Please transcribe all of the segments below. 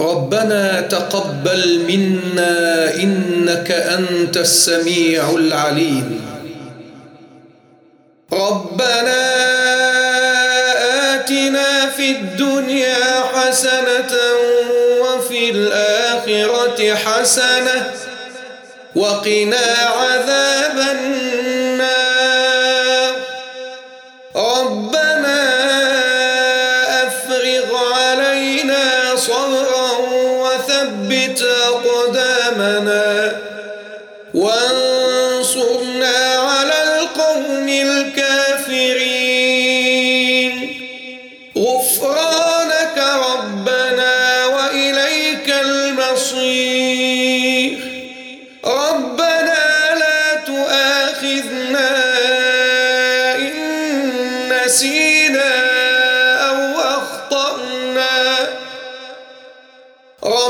ربنا تقبل منا إنك أنت السميع العليم. ربنا آتنا في الدنيا حسنة وفي الآخرة حسنة وقنا عذاب النار.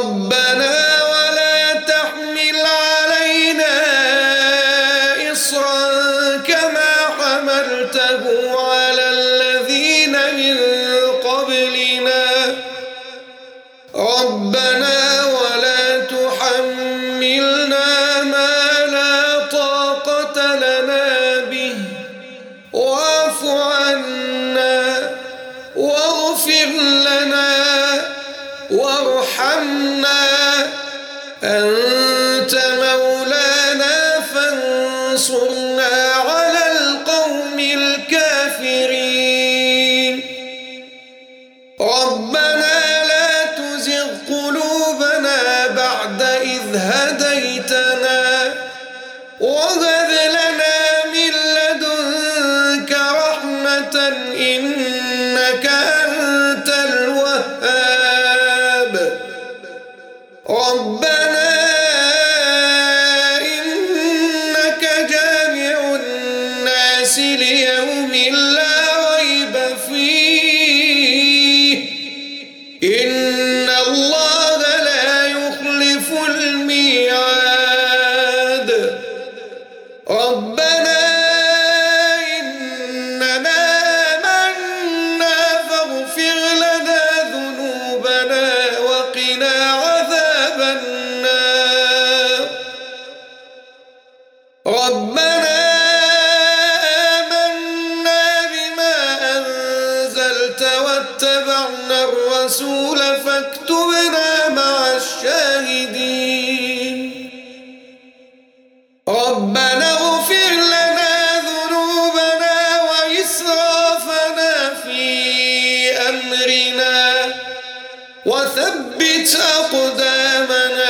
ربنا 嗯。Oh, I'm better. الرسول فاكتبنا مع الشاهدين. ربنا اغفر لنا ذنوبنا وإسرافنا في أمرنا وثبت أقدامنا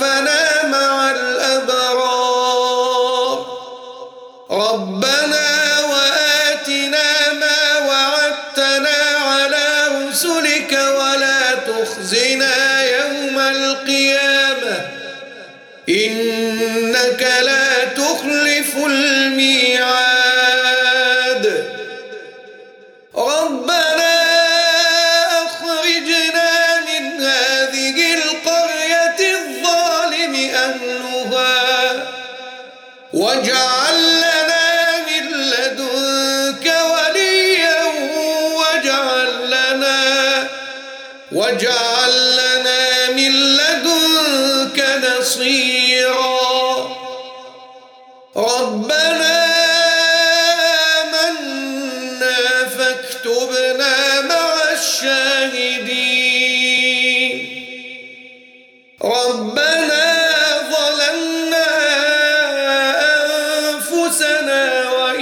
توفنا مع الأبرار. ربنا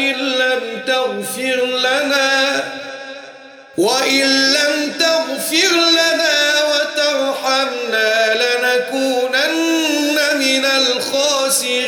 وإن لم تغفر لنا وإن لم تغفر لنا وترحمنا لنكونن من الخاسرين.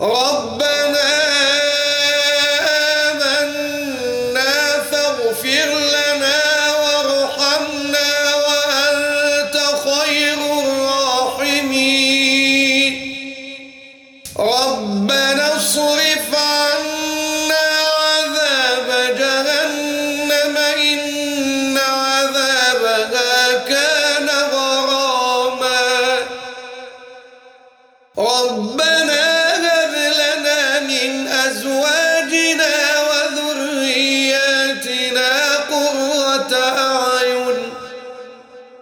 رب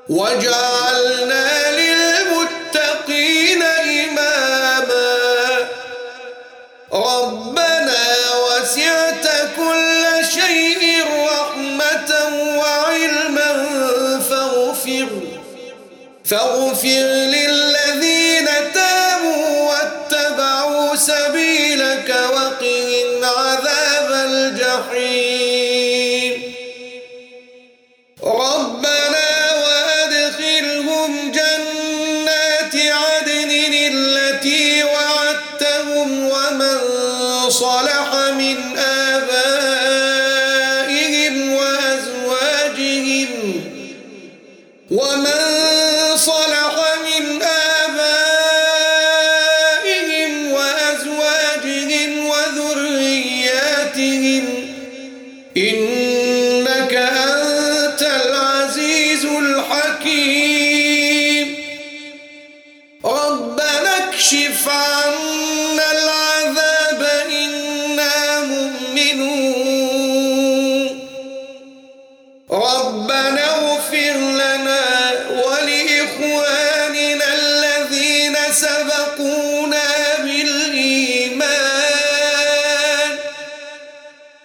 وجعلنا للمتقين إماما. ربنا وسعت كل شيء رحمة وعلما فاغفر فاغفر لله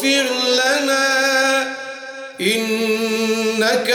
واغفر لنا إنك